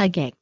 hugging